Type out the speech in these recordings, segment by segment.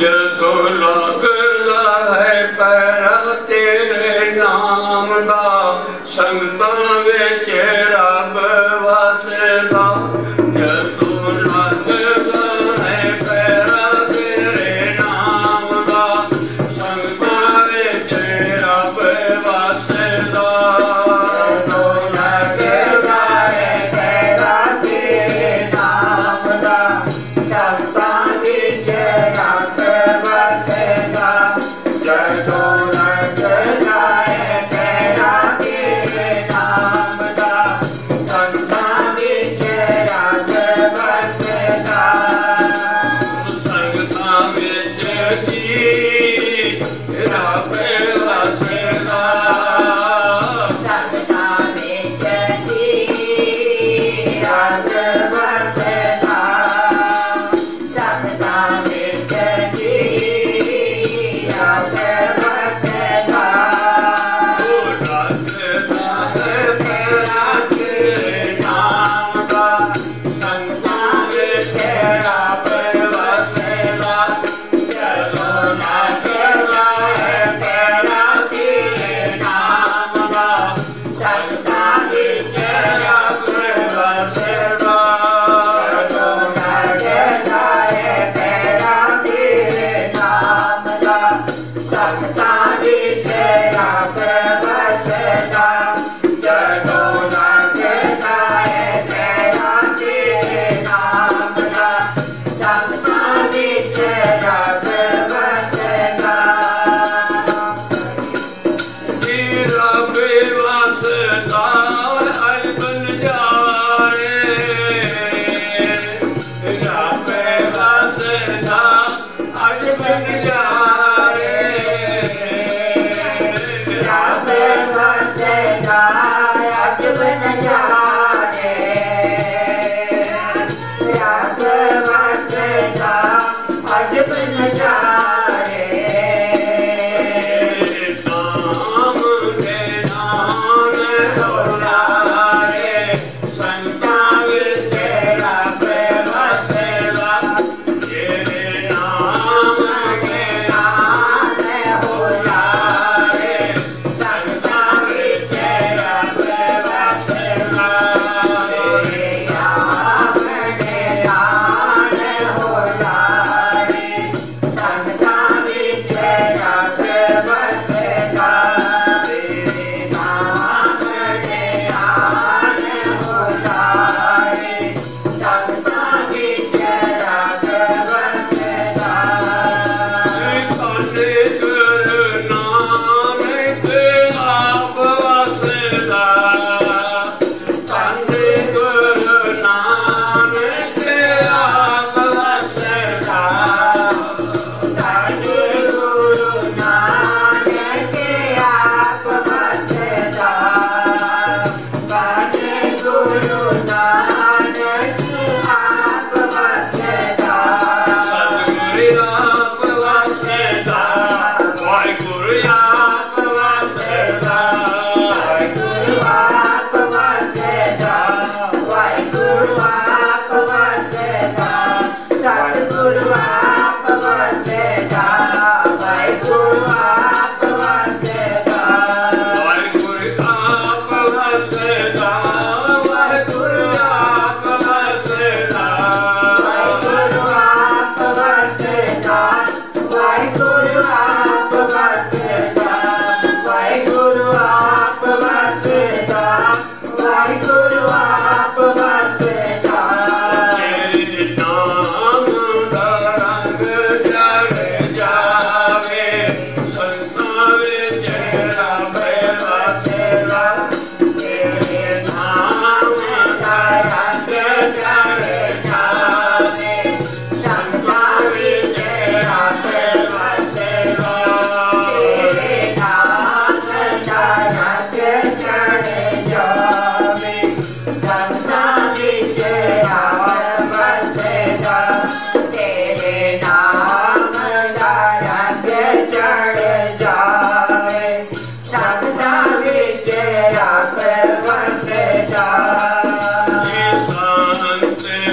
جدو لگتا ہے پیرا تیرے نام دا سنگتا وچ رب وسدا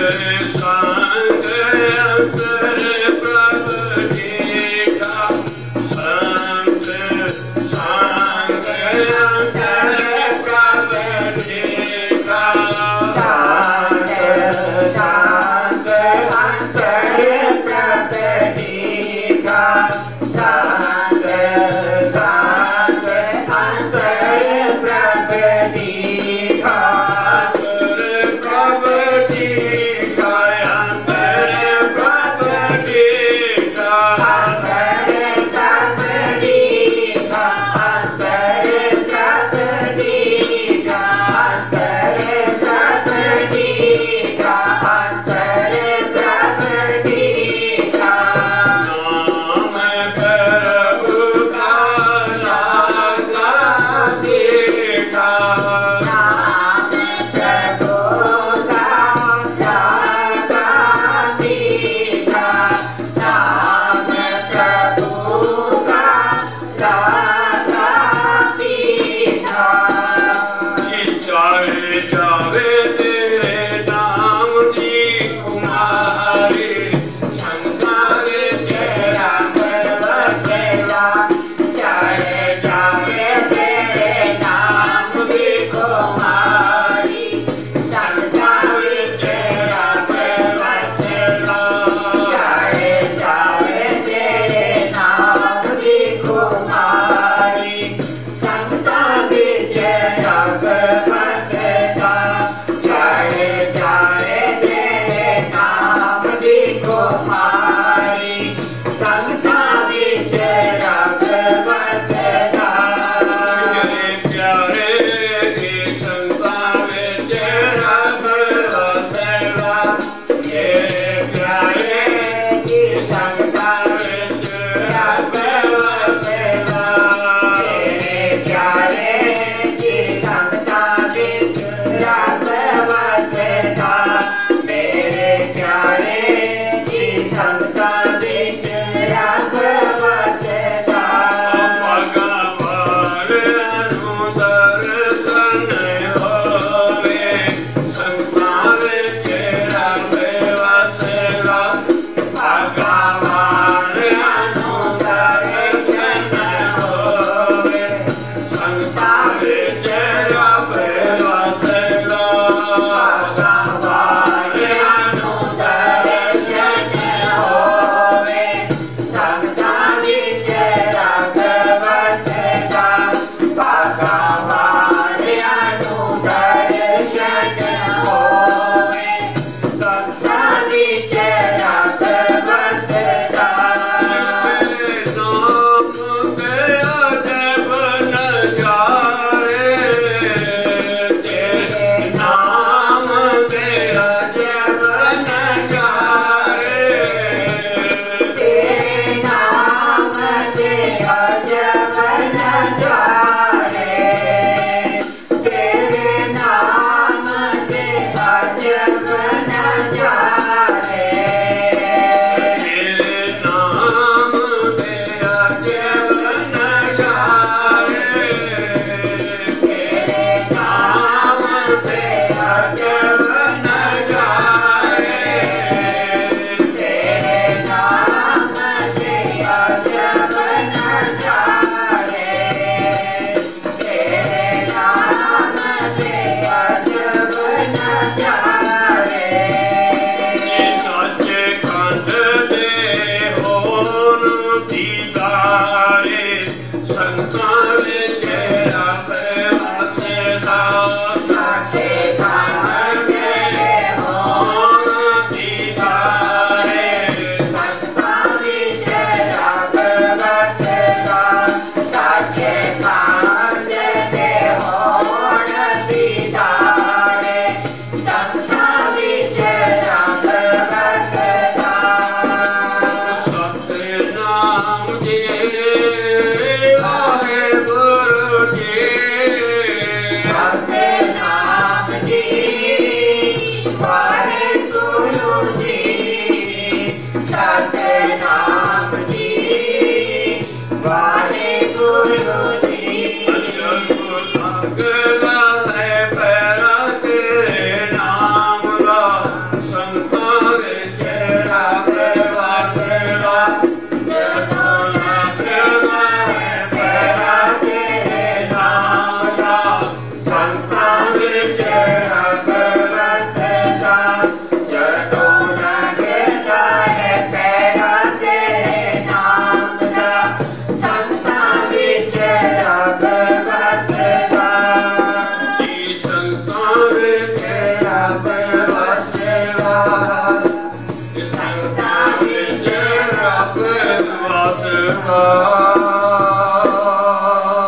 ਸੰਗ ਅਸਰ Parece que